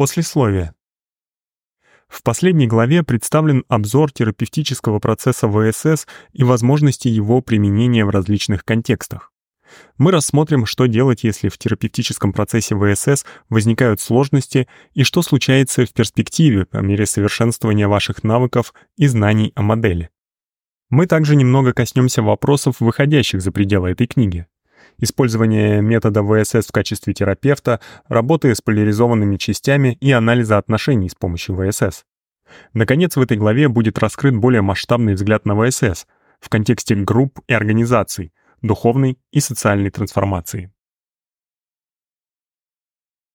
Послесловие. В последней главе представлен обзор терапевтического процесса ВСС и возможности его применения в различных контекстах. Мы рассмотрим, что делать, если в терапевтическом процессе ВСС возникают сложности и что случается в перспективе по мере совершенствования ваших навыков и знаний о модели. Мы также немного коснемся вопросов, выходящих за пределы этой книги. Использование метода ВСС в качестве терапевта, работы с поляризованными частями и анализа отношений с помощью ВСС. Наконец, в этой главе будет раскрыт более масштабный взгляд на ВСС в контексте групп и организаций, духовной и социальной трансформации.